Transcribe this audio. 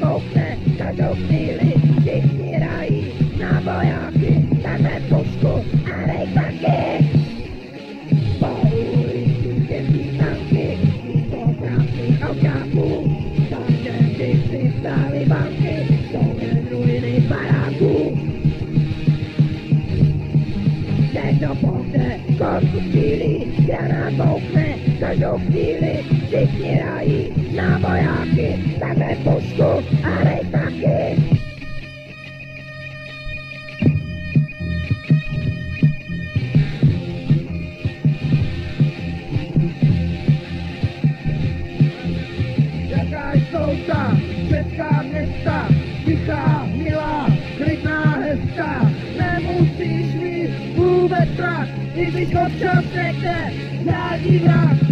bouchne, každou chvíli Do povde, konku střílí, granát bouchne, každou chvíli všichni hrají na vojáky, takhle pušku a rejtanky. Jaká jsou ta česká města, tichá, Staat, die sich Wirtschaft wechselt, na die Macht.